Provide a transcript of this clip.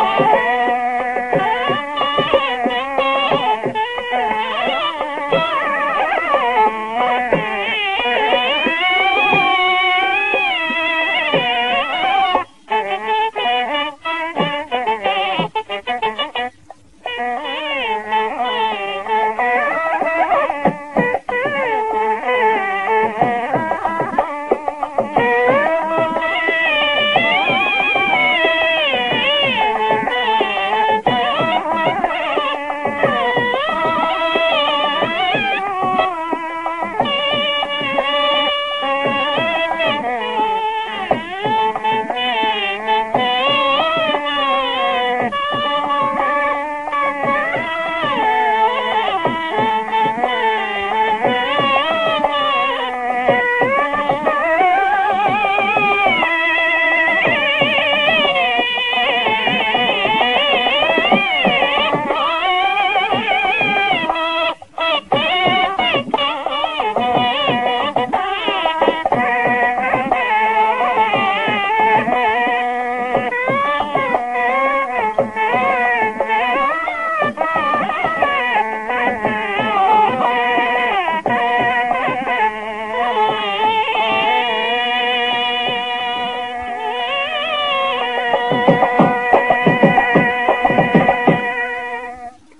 Yeah.